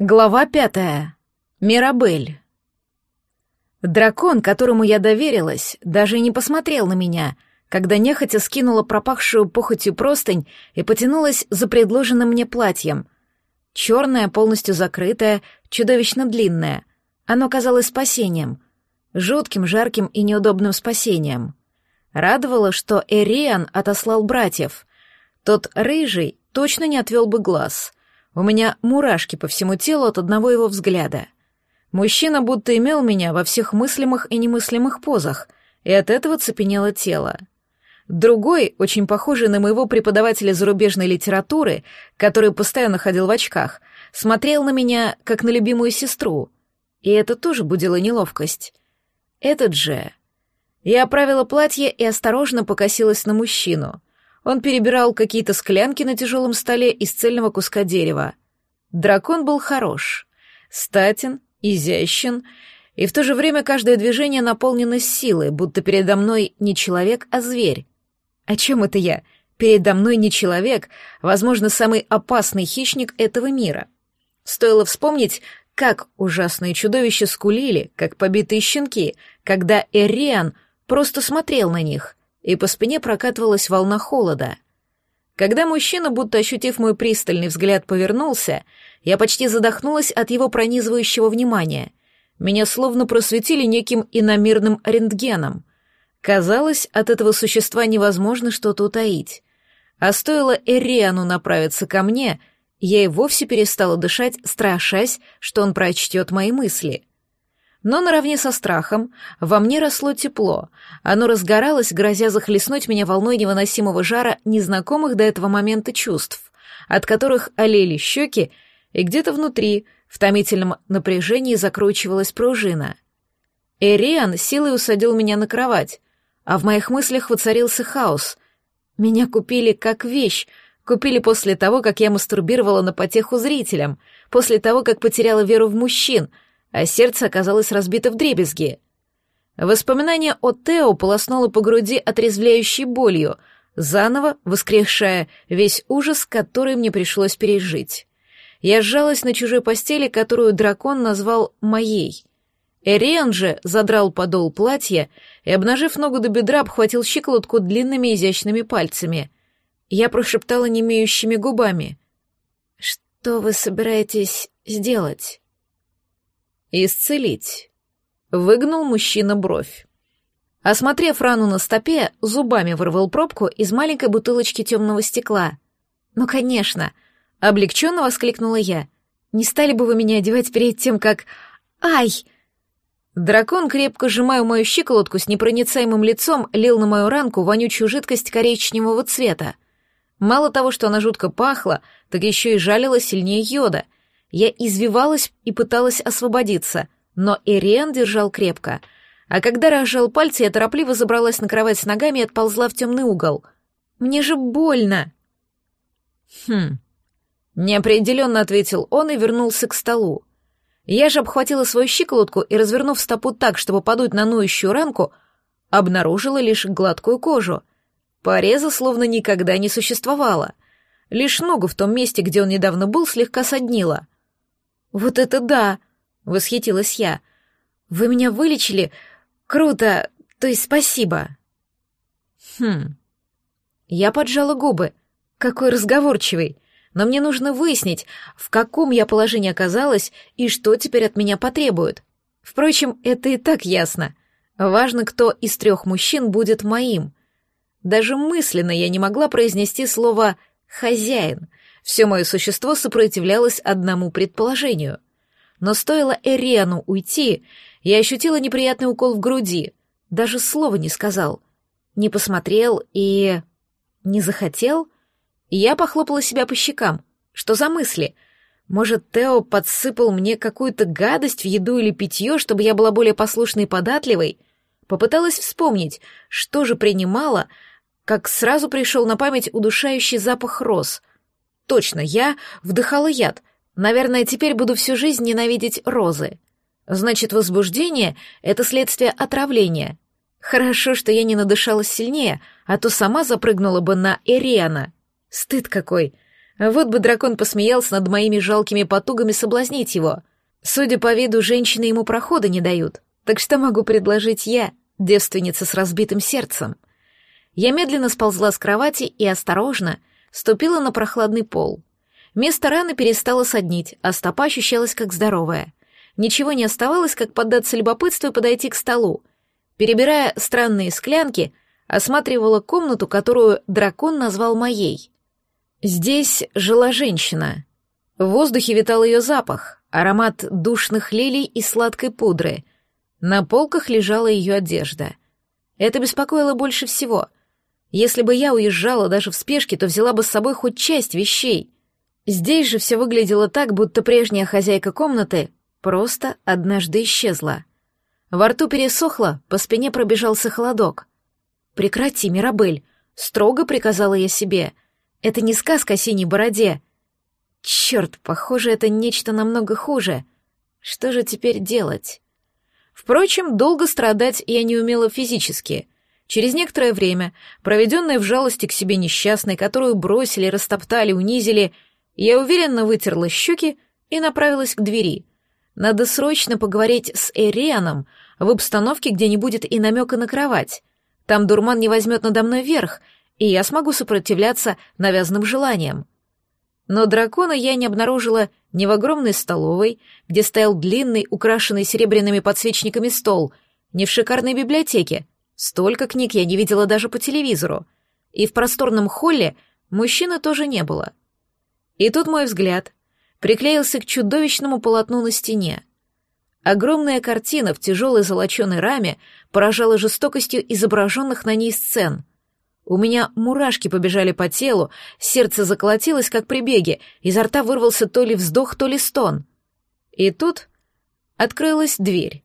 Глава пятая. Мирабель. Дракон, которому я доверилась, даже и не посмотрел на меня, когда нехотя скинула пропахшую похотью простынь и потянулась за предложенным мне платьем. Черное, полностью закрытое, чудовищно длинное. Оно казалось спасением. Жутким, жарким и неудобным спасением. Радовало, что Эриан отослал братьев. Тот рыжий точно не отвел бы глаз — у меня мурашки по всему телу от одного его взгляда. Мужчина будто имел меня во всех мыслимых и немыслимых позах, и от этого цепенело тело. Другой, очень похожий на моего преподавателя зарубежной литературы, который постоянно ходил в очках, смотрел на меня, как на любимую сестру. И это тоже будило неловкость. Этот же... Я оправила платье и осторожно покосилась на мужчину. Он перебирал какие-то склянки на тяжелом столе из цельного куска дерева. Дракон был хорош, статен, изящен, и в то же время каждое движение наполнено силой, будто передо мной не человек, а зверь. О чем это я? Передо мной не человек, возможно, самый опасный хищник этого мира. Стоило вспомнить, как ужасные чудовища скулили, как побитые щенки, когда Эриан просто смотрел на них — и по спине прокатывалась волна холода. Когда мужчина, будто ощутив мой пристальный взгляд, повернулся, я почти задохнулась от его пронизывающего внимания. Меня словно просветили неким иномирным рентгеном. Казалось, от этого существа невозможно что-то утаить. А стоило Эриану направиться ко мне, я и вовсе перестала дышать, страшась, что он прочтет мои мысли — но наравне со страхом во мне росло тепло. Оно разгоралось, грозя захлестнуть меня волной невыносимого жара незнакомых до этого момента чувств, от которых олели щеки, и где-то внутри, в томительном напряжении, закручивалась пружина. Эриан силой усадил меня на кровать, а в моих мыслях воцарился хаос. Меня купили как вещь, купили после того, как я мастурбировала на потеху зрителям, после того, как потеряла веру в мужчин — а сердце оказалось разбито в дребезги. Воспоминание о Тео полоснуло по груди отрезвляющей болью, заново воскрешая весь ужас, который мне пришлось пережить. Я сжалась на чужой постели, которую дракон назвал «моей». Эриан же задрал подол платья и, обнажив ногу до бедра, обхватил щиколотку длинными изящными пальцами. Я прошептала немеющими губами. «Что вы собираетесь сделать?» «Исцелить», — выгнул мужчина бровь. Осмотрев рану на стопе, зубами вырвал пробку из маленькой бутылочки темного стекла. «Ну, конечно!» — облегченно воскликнула я. «Не стали бы вы меня одевать перед тем, как... Ай!» Дракон, крепко сжимая мою щиколотку с непроницаемым лицом, лил на мою ранку вонючую жидкость коричневого цвета. Мало того, что она жутко пахла, так еще и жалила сильнее йода, я извивалась и пыталась освободиться, но Ириан держал крепко. А когда разжал пальцы, я торопливо забралась на кровать с ногами и отползла в темный угол. «Мне же больно!» «Хм...» Неопределенно ответил он и вернулся к столу. Я же обхватила свою щиколотку и, развернув стопу так, чтобы подуть на ноющую ранку, обнаружила лишь гладкую кожу. Пореза словно никогда не существовало. Лишь ногу в том месте, где он недавно был, слегка соднила. «Вот это да!» — восхитилась я. «Вы меня вылечили? Круто! То есть спасибо!» «Хм...» Я поджала губы. Какой разговорчивый. Но мне нужно выяснить, в каком я положении оказалась и что теперь от меня потребуют. Впрочем, это и так ясно. Важно, кто из трех мужчин будет моим. Даже мысленно я не могла произнести слово «хозяин», все мое существо сопротивлялось одному предположению. Но стоило Эриану уйти, я ощутила неприятный укол в груди. Даже слова не сказал. Не посмотрел и... не захотел? я похлопала себя по щекам. Что за мысли? Может, Тео подсыпал мне какую-то гадость в еду или питье, чтобы я была более послушной и податливой? Попыталась вспомнить, что же принимала, как сразу пришел на память удушающий запах роз — Точно, я вдыхала яд. Наверное, теперь буду всю жизнь ненавидеть розы. Значит, возбуждение — это следствие отравления. Хорошо, что я не надышалась сильнее, а то сама запрыгнула бы на Эриана. Стыд какой. Вот бы дракон посмеялся над моими жалкими потугами соблазнить его. Судя по виду, женщины ему прохода не дают. Так что могу предложить я, девственница с разбитым сердцем? Я медленно сползла с кровати и осторожно ступила на прохладный пол. Место раны перестало соднить, а стопа ощущалась как здоровая. Ничего не оставалось, как поддаться любопытству и подойти к столу. Перебирая странные склянки, осматривала комнату, которую дракон назвал моей. Здесь жила женщина. В воздухе витал ее запах, аромат душных лилий и сладкой пудры. На полках лежала ее одежда. Это беспокоило больше всего. Если бы я уезжала даже в спешке, то взяла бы с собой хоть часть вещей. Здесь же все выглядело так, будто прежняя хозяйка комнаты просто однажды исчезла. Во рту пересохло, по спине пробежался холодок. «Прекрати, Мирабель», — строго приказала я себе. «Это не сказка о синей бороде». Черт, похоже, это нечто намного хуже. Что же теперь делать? Впрочем, долго страдать я не умела физически. Через некоторое время, проведенное в жалости к себе несчастной, которую бросили, растоптали, унизили, я уверенно вытерла щеки и направилась к двери. Надо срочно поговорить с Эрианом в обстановке, где не будет и намека на кровать. Там дурман не возьмет надо мной верх, и я смогу сопротивляться навязанным желаниям. Но дракона я не обнаружила ни в огромной столовой, где стоял длинный, украшенный серебряными подсвечниками стол, ни в шикарной библиотеке. Столько книг я не видела даже по телевизору. И в просторном холле мужчины тоже не было. И тут мой взгляд приклеился к чудовищному полотну на стене. Огромная картина в тяжелой золоченой раме поражала жестокостью изображенных на ней сцен. У меня мурашки побежали по телу, сердце заколотилось, как при беге, изо рта вырвался то ли вздох, то ли стон. И тут открылась дверь.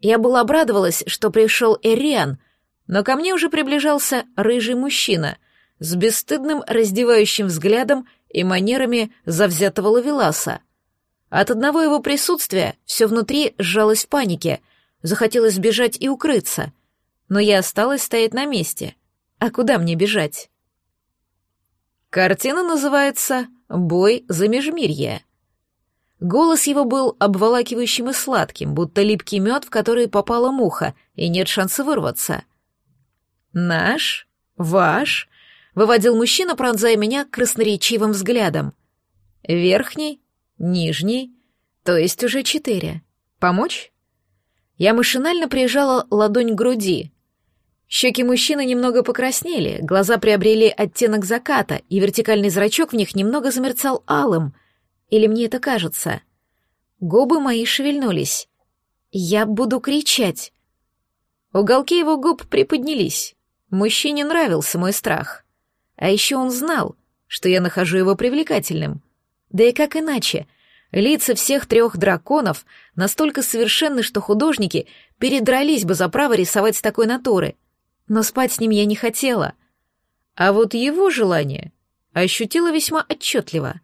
Я была обрадовалась, что пришел Эриан, но ко мне уже приближался рыжий мужчина с бесстыдным раздевающим взглядом и манерами завзятого лавеласа. От одного его присутствия все внутри сжалось в панике, захотелось бежать и укрыться, но я осталась стоять на месте. А куда мне бежать? Картина называется «Бой за межмирье». Голос его был обволакивающим и сладким, будто липкий мед, в который попала муха, и нет шанса вырваться. «Наш? Ваш?» — выводил мужчина, пронзая меня красноречивым взглядом. «Верхний? Нижний, то есть уже четыре. Помочь? Я машинально прижала ладонь к груди. Щеки мужчины немного покраснели, глаза приобрели оттенок заката, и вертикальный зрачок в них немного замерцал алым. Или мне это кажется? Губы мои шевельнулись. Я буду кричать. Уголки его губ приподнялись. Мужчине нравился мой страх. А еще он знал, что я нахожу его привлекательным. Да и как иначе? Лица всех трех драконов настолько совершенны, что художники передрались бы за право рисовать с такой натуры. Но спать с ним я не хотела. А вот его желание ощутила весьма отчетливо.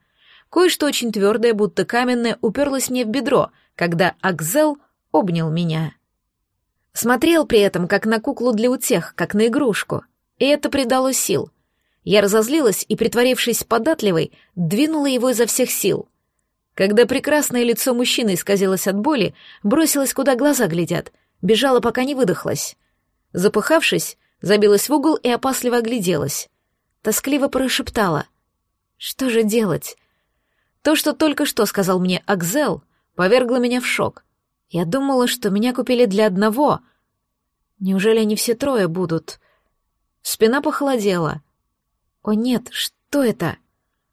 Кое-что очень твердое, будто каменное, уперлось мне в бедро, когда Акзел обнял меня. Смотрел при этом, как на куклу для утех, как на игрушку. И это придало сил — я разозлилась и, притворившись податливой, двинула его изо всех сил. Когда прекрасное лицо мужчины исказилось от боли, бросилась, куда глаза глядят, бежала, пока не выдохлась. Запыхавшись, забилась в угол и опасливо огляделась. Тоскливо прошептала. «Что же делать?» То, что только что сказал мне Акзел, повергло меня в шок. Я думала, что меня купили для одного. Неужели они все трое будут? Спина похолодела — о нет, что это?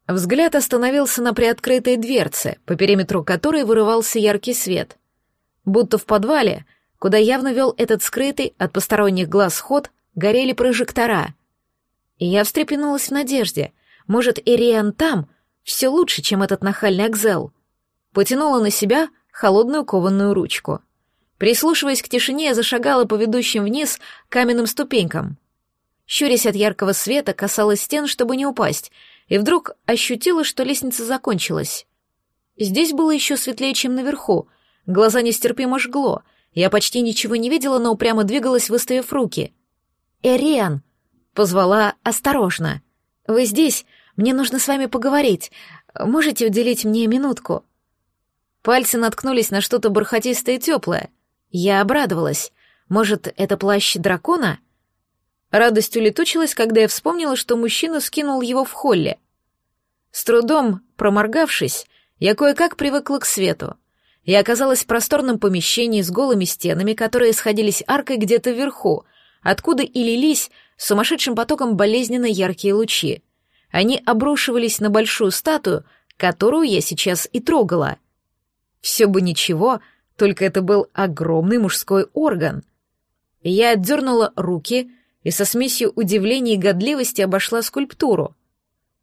Взгляд остановился на приоткрытой дверце, по периметру которой вырывался яркий свет. Будто в подвале, куда явно вел этот скрытый от посторонних глаз ход, горели прожектора. И я встрепенулась в надежде. Может, Ириан там все лучше, чем этот нахальный Акзел. Потянула на себя холодную кованную ручку. Прислушиваясь к тишине, я зашагала по ведущим вниз каменным ступенькам — щурясь от яркого света, касалась стен, чтобы не упасть, и вдруг ощутила, что лестница закончилась. Здесь было еще светлее, чем наверху, глаза нестерпимо жгло, я почти ничего не видела, но упрямо двигалась, выставив руки. «Эриан!» — позвала осторожно. «Вы здесь? Мне нужно с вами поговорить. Можете уделить мне минутку?» Пальцы наткнулись на что-то бархатистое и теплое. Я обрадовалась. Может, это плащ дракона? Радость улетучилась, когда я вспомнила, что мужчина скинул его в холле. С трудом, проморгавшись, я кое-как привыкла к свету. Я оказалась в просторном помещении с голыми стенами, которые сходились аркой где-то вверху, откуда и лились сумасшедшим потоком болезненно яркие лучи. Они обрушивались на большую статую, которую я сейчас и трогала. Все бы ничего, только это был огромный мужской орган. Я отдернула руки и со смесью удивления и годливости обошла скульптуру.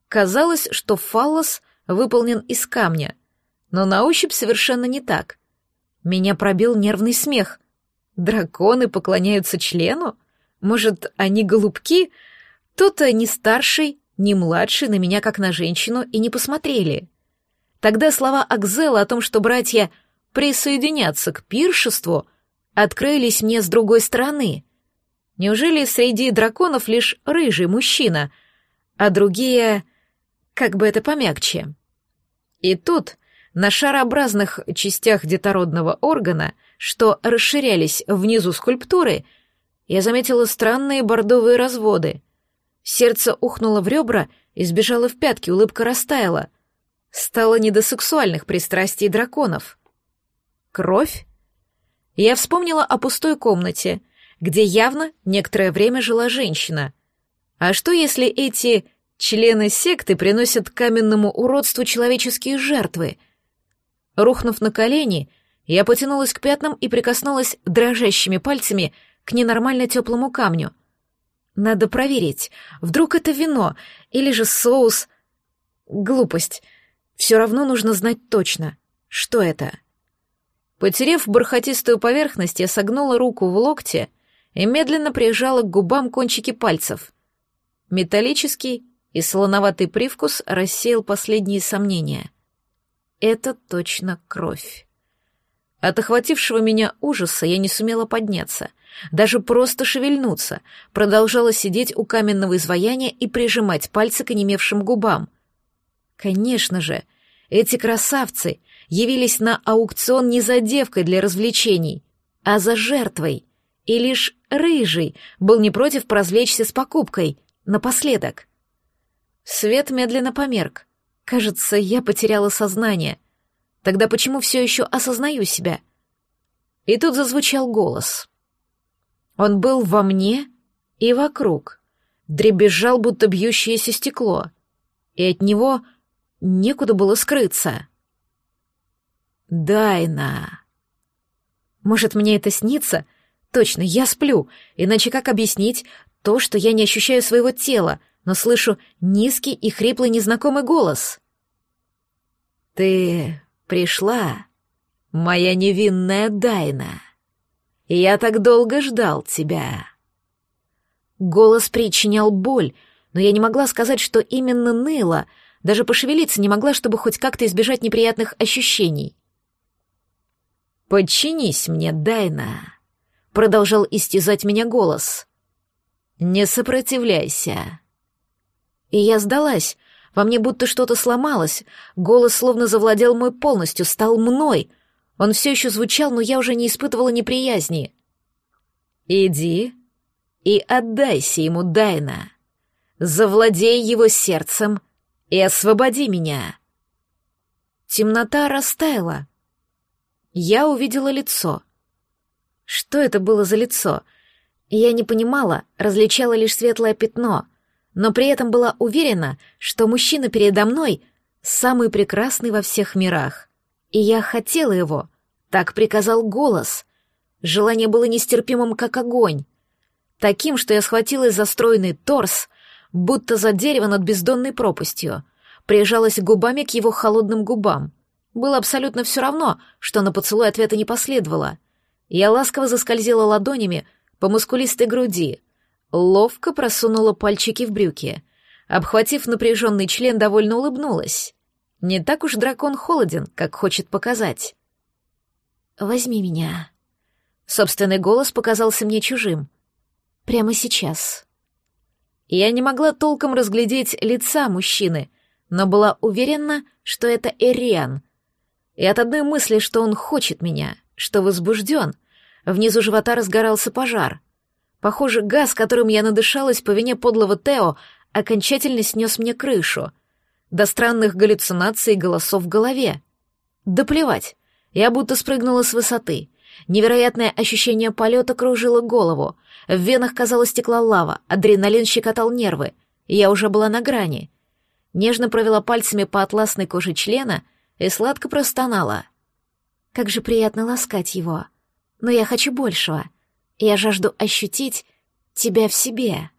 Казалось, что фаллос выполнен из камня, но на ощупь совершенно не так. Меня пробил нервный смех. Драконы поклоняются члену? Может, они голубки? То-то ни старший, ни младший на меня как на женщину и не посмотрели. Тогда слова Акзела о том, что братья присоединятся к пиршеству, открылись мне с другой стороны. Неужели среди драконов лишь рыжий мужчина, а другие... как бы это помягче? И тут на шарообразных частях детородного органа, что расширялись внизу скульптуры, я заметила странные бордовые разводы. Сердце ухнуло в ребра и сбежало в пятки, улыбка растаяла. Стало не до сексуальных пристрастий драконов. Кровь? Я вспомнила о пустой комнате, где явно некоторое время жила женщина. А что, если эти члены секты приносят каменному уродству человеческие жертвы? Рухнув на колени, я потянулась к пятнам и прикоснулась дрожащими пальцами к ненормально теплому камню. Надо проверить, вдруг это вино или же соус. Глупость. Все равно нужно знать точно, что это. Потерев бархатистую поверхность, я согнула руку в локте и медленно прижала к губам кончики пальцев. Металлический и солоноватый привкус рассеял последние сомнения. Это точно кровь. От охватившего меня ужаса я не сумела подняться — даже просто шевельнуться, продолжала сидеть у каменного изваяния и прижимать пальцы к онемевшим губам. Конечно же, эти красавцы явились на аукцион не за девкой для развлечений, а за жертвой, и лишь рыжий был не против прозлечься с покупкой, напоследок. Свет медленно померк. Кажется, я потеряла сознание. Тогда почему все еще осознаю себя? И тут зазвучал голос. Он был во мне и вокруг, дребезжал, будто бьющееся стекло, и от него некуда было скрыться. «Дайна!» Может, мне это снится? Точно, я сплю, иначе как объяснить то, что я не ощущаю своего тела, но слышу низкий и хриплый незнакомый голос? «Ты пришла, моя невинная Дайна!» Я так долго ждал тебя. Голос причинял боль, но я не могла сказать, что именно ныло, даже пошевелиться не могла, чтобы хоть как-то избежать неприятных ощущений. «Подчинись мне, Дайна», — продолжал истязать меня голос. «Не сопротивляйся». И я сдалась, во мне будто что-то сломалось, голос словно завладел мой полностью, стал мной, он все еще звучал, но я уже не испытывала неприязни. «Иди и отдайся ему, Дайна. Завладей его сердцем и освободи меня». Темнота растаяла. Я увидела лицо. Что это было за лицо? Я не понимала, различала лишь светлое пятно, но при этом была уверена, что мужчина передо мной самый прекрасный во всех мирах и я хотела его. Так приказал голос. Желание было нестерпимым, как огонь. Таким, что я схватилась за стройный торс, будто за дерево над бездонной пропастью, прижалась губами к его холодным губам. Было абсолютно все равно, что на поцелуй ответа не последовало. Я ласково заскользила ладонями по мускулистой груди, ловко просунула пальчики в брюки. Обхватив напряженный член, довольно улыбнулась. Не так уж дракон холоден, как хочет показать. «Возьми меня». Собственный голос показался мне чужим. Прямо сейчас. Я не могла толком разглядеть лица мужчины, но была уверена, что это Эриан. И от одной мысли, что он хочет меня, что возбужден, внизу живота разгорался пожар. Похоже, газ, которым я надышалась по вине подлого Тео, окончательно снес мне крышу. До странных галлюцинаций голосов в голове. Да плевать, я будто спрыгнула с высоты. Невероятное ощущение полета кружило голову. В венах, казалось, текла лава, адреналин щекотал нервы. Я уже была на грани. Нежно провела пальцами по атласной коже члена и сладко простонала. Как же приятно ласкать его. Но я хочу большего. Я жажду ощутить тебя в себе.